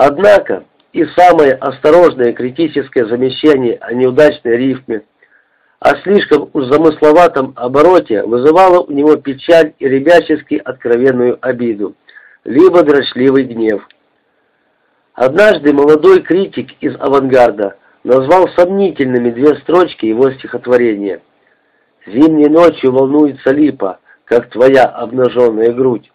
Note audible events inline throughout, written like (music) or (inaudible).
Однако и самое осторожное критическое замечание о неудачной рифме, о слишком замысловатом обороте вызывало у него печаль и ребячески откровенную обиду, либо дрочливый гнев. Однажды молодой критик из авангарда назвал сомнительными две строчки его стихотворения. «Зимней ночью волнуется липа, как твоя обнаженная грудь».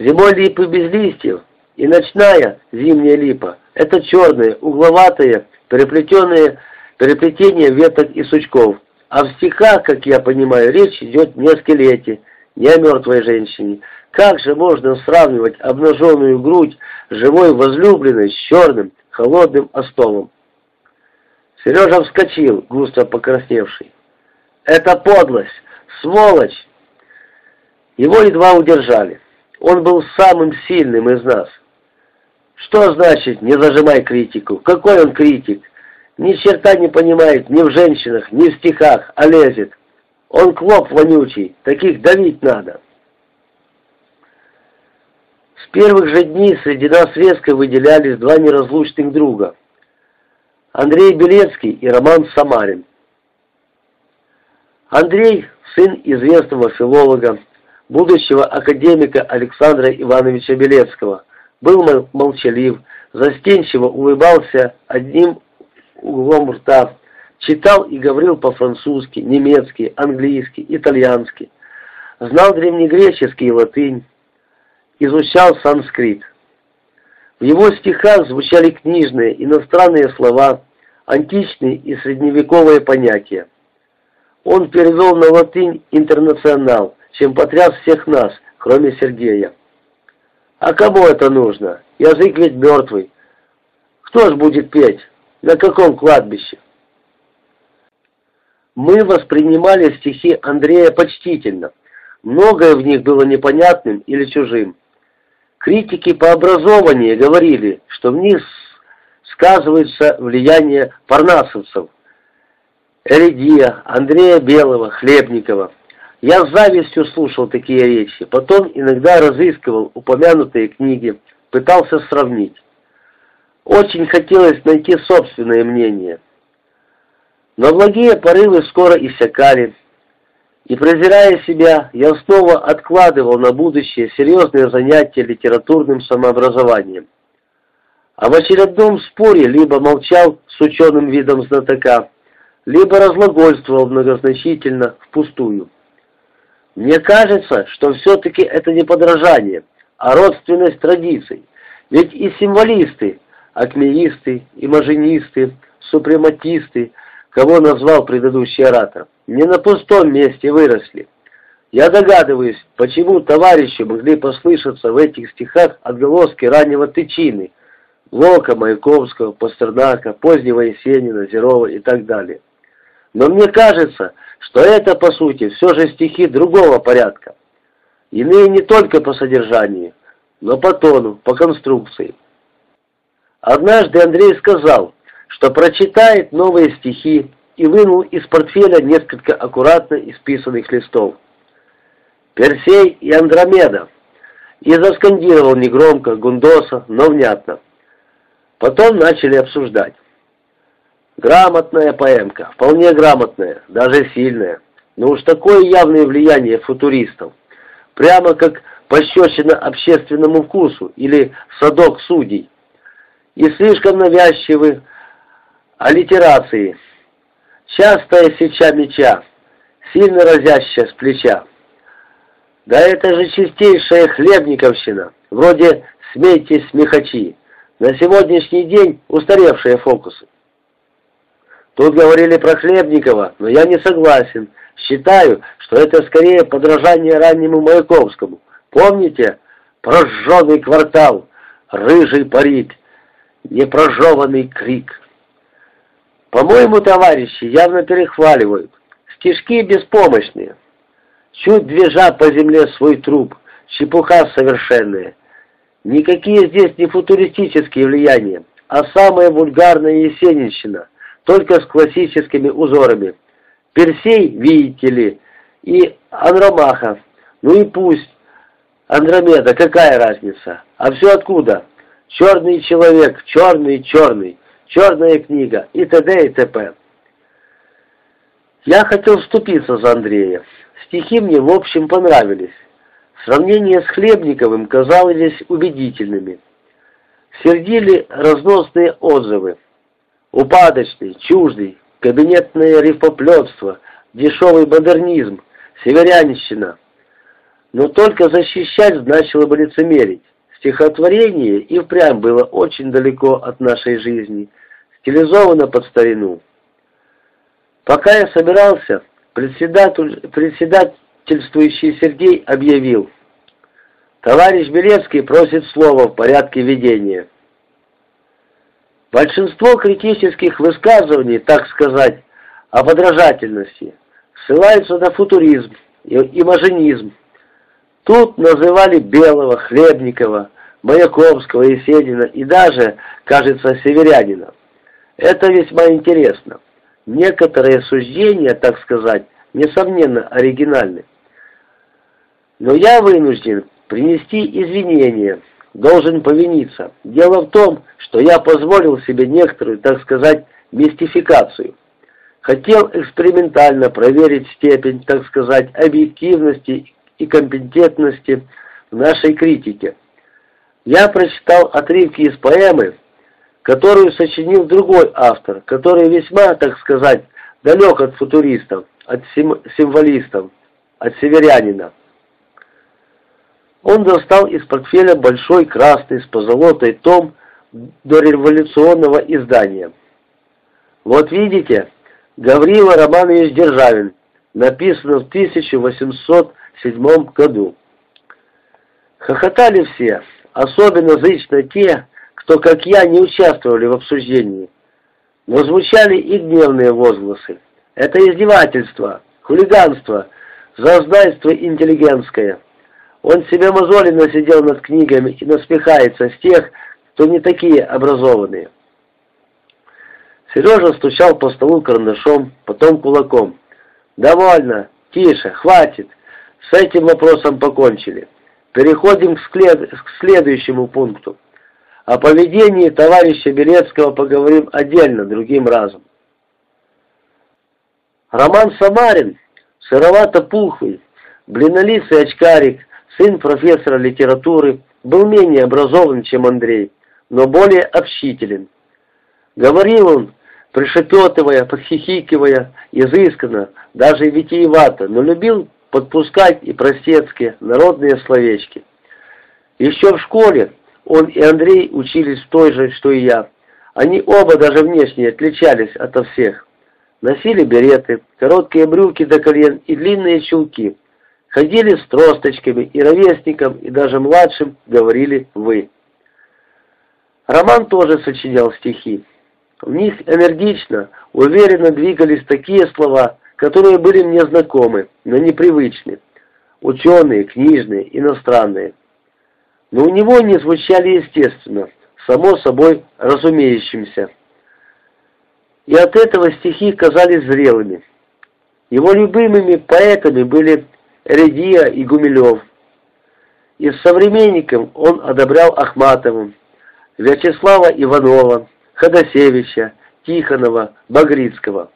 Зимой липы без листьев, и ночная зимняя липа – это черные, угловатые, переплетенные переплетение веток и сучков. А в стихах, как я понимаю, речь идет не о скелете, не о мертвой женщине. Как же можно сравнивать обнаженную грудь живой возлюбленной с черным, холодным остовом? Сережа вскочил, густо покрасневший. «Это подлость! Сволочь!» Его едва удержали. Он был самым сильным из нас. Что значит «не зажимай критику»? Какой он критик? Ни черта не понимает ни в женщинах, ни в стихах, а лезет. Он клоп вонючий, таких давить надо. С первых же дней среди нас резко выделялись два неразлучных друга. Андрей Белецкий и Роман Самарин. Андрей – сын известного филолога, будущего академика Александра Ивановича Белецкого, был молчалив, застенчиво улыбался одним углом рта, читал и говорил по-французски, немецки, английски, итальянски, знал древнегреческий и латынь, изучал санскрит. В его стихах звучали книжные, иностранные слова, античные и средневековые понятия. Он перевел на латынь «интернационал», чем потряс всех нас, кроме Сергея. А кому это нужно? Язык ведь мертвый. Кто ж будет петь? На каком кладбище? Мы воспринимали стихи Андрея почтительно. Многое в них было непонятным или чужим. Критики по образованию говорили, что в них сказывается влияние парнасовцев, Эридия, Андрея Белого, Хлебникова. Я с завистью слушал такие речи, потом иногда разыскивал упомянутые книги, пытался сравнить. Очень хотелось найти собственное мнение. Но благие порывы скоро иссякали, и, презирая себя, я снова откладывал на будущее серьезные занятия литературным самообразованием. А в очередном споре либо молчал с ученым видом знатока, либо разглагольствовал многозначительно впустую. Мне кажется, что все-таки это не подражание, а родственность традиций, ведь и символисты акмеисты, имажинисты, супрематисты, кого назвал предыдущий оратор, не на пустом месте выросли. Я догадываюсь, почему товарищи могли послышаться в этих стихах отголоски раннего Тычины, Лока, Маяковского, Пастернака, позднего Есенина, Зерова и так далее. Но мне кажется, что это, по сути, все же стихи другого порядка. Иные не только по содержанию, но по тону, по конструкции. Однажды Андрей сказал, что прочитает новые стихи и вынул из портфеля несколько аккуратно исписанных листов. «Персей и Андромеда» и заскандировал негромко, гундоса, но внятно. Потом начали обсуждать. Грамотная поэмка, вполне грамотная, даже сильная. Но уж такое явное влияние футуристов. Прямо как пощечина общественному вкусу или садок судей и слишком навязчивы аллитерации. Частая сеча меча, сильно разящая с плеча. Да это же чистейшая хлебниковщина, вроде «смейтесь, смехачи», на сегодняшний день устаревшие фокусы. Тут говорили про Хлебникова, но я не согласен. Считаю, что это скорее подражание раннему Маяковскому. Помните? Прожженный квартал, рыжий парик, непрожеванный крик. По-моему, товарищи явно перехваливают. Стишки беспомощные. Чуть движа по земле свой труп, чепуха совершенная. Никакие здесь не футуристические влияния, а самая вульгарная есенинщина, только с классическими узорами. Персей, видите ли, и Андромаха. Ну и пусть. Андромеда, какая разница? А все откуда? черный человек, черный, черный, черная книга и т.д. и т.п. Я хотел вступиться за Андрея. Стихи мне в общем понравились. Сравнения с Хлебниковым казались убедительными. Сердили разносные отзывы. Упадочный, чуждый, кабинетное рифоплетство, дешевый модернизм, северянщина. Но только защищать значило бы лицемерить. Стихотворение и впрямь было очень далеко от нашей жизни, стилизовано под старину. Пока я собирался, председатель, председательствующий Сергей объявил, «Товарищ Белецкий просит слова в порядке ведения». Большинство критических высказываний, так сказать, о подражательности, ссылаются на футуризм и имажинизм. Тут называли Белого, Хлебникова, Маяковского, Еседина и даже, кажется, Северянина. Это весьма интересно. Некоторые суждения, так сказать, несомненно оригинальны. Но я вынужден принести извинения, должен повиниться. Дело в том, что я позволил себе некоторую, так сказать, мистификацию. Хотел экспериментально проверить степень, так сказать, объективности и компетентности в нашей критике. Я прочитал отрывки из поэмы, которую сочинил другой автор, который весьма, так сказать, далек от футуристов, от сим символистов, от северянина. Он достал из портфеля большой красный с позолотой том дореволюционного издания. Вот видите, Гаврила Романович Державин, написано в 1807 году. Хохотали все, особенно зычно те, кто, как я, не участвовали в обсуждении. Но звучали и гневные возгласы. Это издевательство, хулиганство, зазнайство интеллигентское. Он себе мозоли насидел над книгами и насмехается с тех, кто не такие образованные. Сережа стучал по столу карандашом, потом кулаком. «Довольно, тише, хватит. С этим вопросом покончили. Переходим к, след... к следующему пункту. О поведении товарища Белецкого поговорим отдельно, другим разом. Роман Самарин, сыровато-пухлый, блинолицый очкарик, сын профессора литературы, был менее образован, чем Андрей, но более общителен. Говорил он, пришепетывая, подхихикивая, изысканно, даже витиевато, но любил подпускать и простецкие народные словечки. Еще в школе он и Андрей учились в той же, что и я. Они оба даже внешне отличались ото всех. Носили береты, короткие брюки до колен и длинные чулки. Ходили с тросточками, и ровесникам, и даже младшим говорили «вы». Роман тоже сочинял стихи. В них энергично, уверенно двигались такие слова, которые были мне знакомы, но непривычны. Ученые, книжные, иностранные но у него не звучали естественно, само собой разумеющимся. И от этого стихи казались зрелыми. Его любимыми поэтами были Редия и Гумилев. Из современников он одобрял Ахматову, Вячеслава Иванова, Ходосевича, Тихонова, Багрицкого.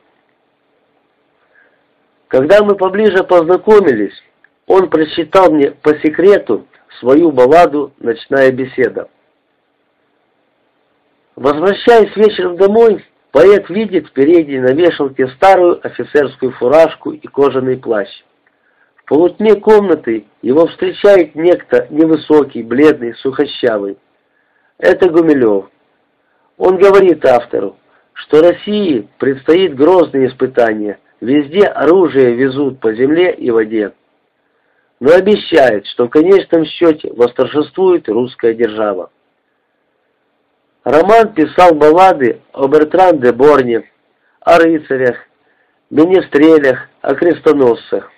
Когда мы поближе познакомились, он прочитал мне по секрету свою балладу «Ночная беседа». Возвращаясь вечером домой, поэт видит в передней на вешалке старую офицерскую фуражку и кожаный плащ. Полутьме комнаты его встречает некто невысокий, бледный, сухощавый. Это Гумилев. Он говорит автору, что России предстоит грозные испытания, везде оружие везут по земле и воде но обещает, что в конечном счете восторжествует русская держава. Роман писал баллады о Бертран де Борне, о рыцарях, министрелях, о крестоносцах.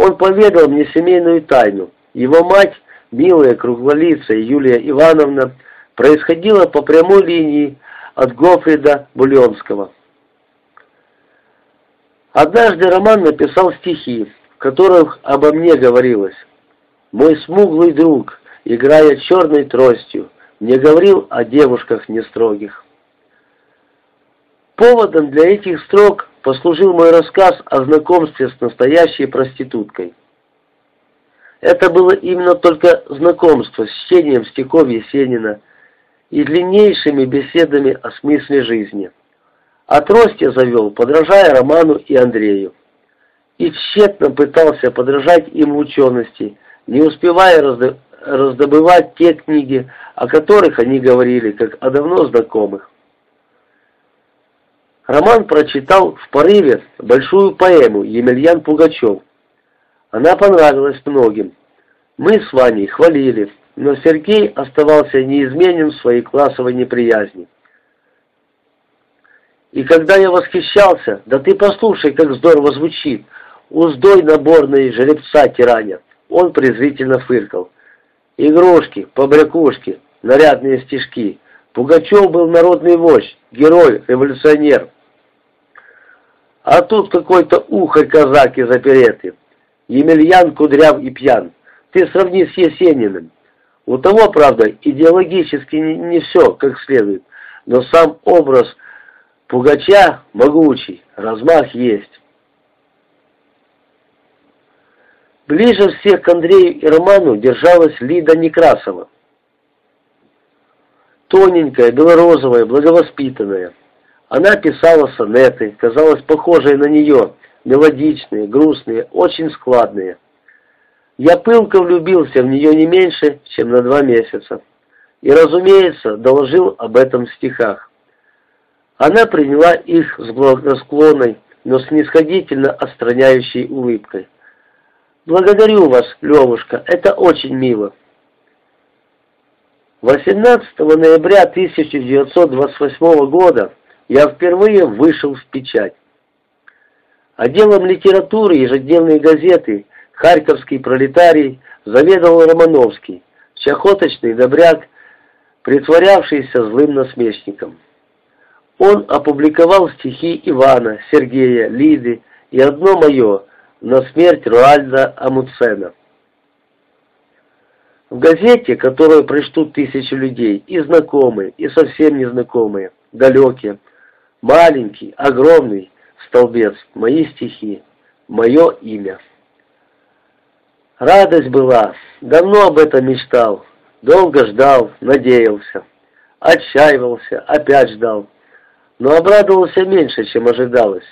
Он поведал мне семейную тайну. Его мать, милая круглолицая Юлия Ивановна, происходила по прямой линии от Гофрида Бульонского. Однажды Роман написал стихи, в которых обо мне говорилось. Мой смуглый друг, играя черной тростью, не говорил о девушках нестрогих. Поводом для этих строк послужил мой рассказ о знакомстве с настоящей проституткой. Это было именно только знакомство с чтением стихов Есенина и длиннейшими беседами о смысле жизни. А трость я завел, подражая Роману и Андрею. И тщетно пытался подражать им учености, не успевая раздобывать те книги, о которых они говорили, как о давно знакомых. Роман прочитал в порыве большую поэму «Емельян Пугачев». Она понравилась многим. Мы с Ваней хвалили, но Сергей оставался неизменен в своей классовой неприязни. И когда я восхищался, да ты послушай, как здорово звучит, уздой наборной жеребца тиранят, он презрительно фыркал. Игрушки, побрякушки, нарядные стишки. Пугачев был народный вождь, герой, революционер. А тут какой-то ухарь-казак из опереты. Емельян кудряв и пьян. Ты сравни с Есениным. У того, правда, идеологически не, не все как следует, но сам образ Пугача могучий, размах есть. Ближе всех к Андрею и Роману держалась Лида Некрасова. Тоненькая, белорозовая, благовоспитанная. Она писала сонеты, казалось похожие на нее, мелодичные, грустные, очень складные. Я пылко влюбился в нее не меньше, чем на два месяца. И, разумеется, доложил об этом в стихах. Она приняла их с благосклонной, но снисходительно отстраняющей улыбкой. «Благодарю вас, Левушка, это очень мило». 18 ноября 1928 года я впервые вышел в печать. Отделом литературы ежедневной газеты «Харьковский пролетарий» заведовал Романовский, чахоточный добряк, притворявшийся злым насмешником. Он опубликовал стихи Ивана, Сергея, Лиды и одно мое «На смерть Руальда Амуцена». В газете, которую прочтут тысячи людей, и знакомые, и совсем незнакомые, далекие, Маленький, огромный столбец, мои стихи, мое имя. Радость была, давно об этом мечтал, долго ждал, надеялся, отчаивался, опять ждал, но обрадовался меньше, чем ожидалось.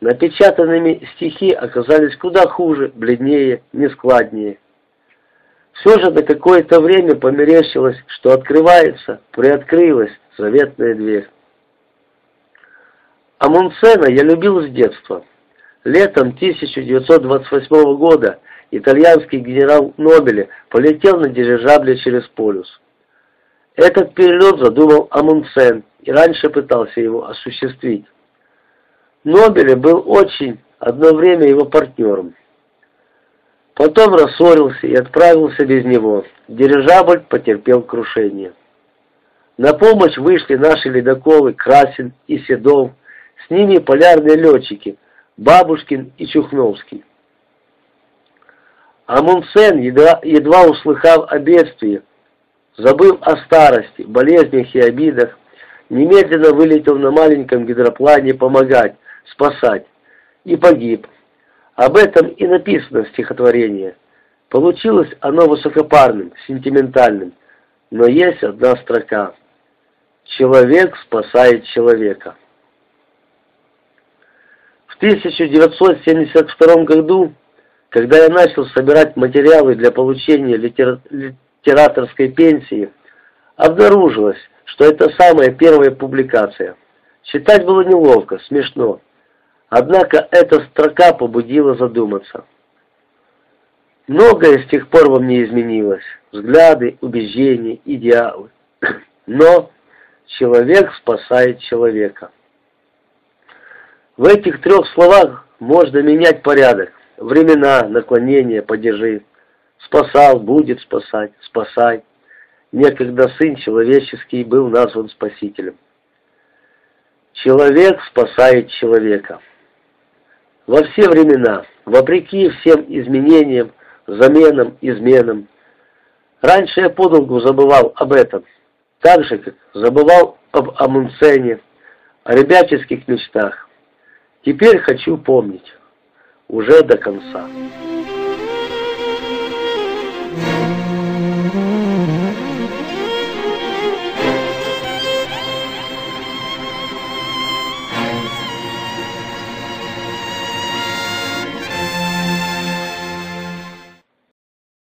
Напечатанными стихи оказались куда хуже, бледнее, нескладнее. Все же на какое-то время померещилось, что открывается, приоткрылась заветная дверь. Амундсена я любил с детства. Летом 1928 года итальянский генерал Нобеле полетел на дирижабле через полюс. Этот перелет задумал Амундсен и раньше пытался его осуществить. Нобеле был очень, одно время его партнером. Потом рассорился и отправился без него. Дирижабль потерпел крушение. На помощь вышли наши ледоколы Красин и Седов, с ними полярные летчики Бабушкин и Чухновский. Амундсен, едва, едва услыхав о бедствии, забыв о старости, болезнях и обидах, немедленно вылетел на маленьком гидроплане помогать, спасать, и погиб. Об этом и написано в стихотворении. Получилось оно высокопарным, сентиментальным, но есть одна строка. «Человек спасает человека». В 1972 году, когда я начал собирать материалы для получения литер... литераторской пенсии, обнаружилось, что это самая первая публикация. Читать было неловко, смешно. Однако эта строка побудила задуматься. Многое с тех пор во мне изменилось. Взгляды, убеждения, идеалы. (clears throat) Но человек спасает человека. В этих трех словах можно менять порядок, времена, наклонения, падежи. Спасал, будет спасать, спасай. Некогда сын человеческий был назван спасителем. Человек спасает человека. Во все времена, вопреки всем изменениям, заменам, изменам. Раньше я подолгу забывал об этом, так же, как забывал об Амундсене, о ребяческих мечтах. Теперь хочу помнить, уже до конца.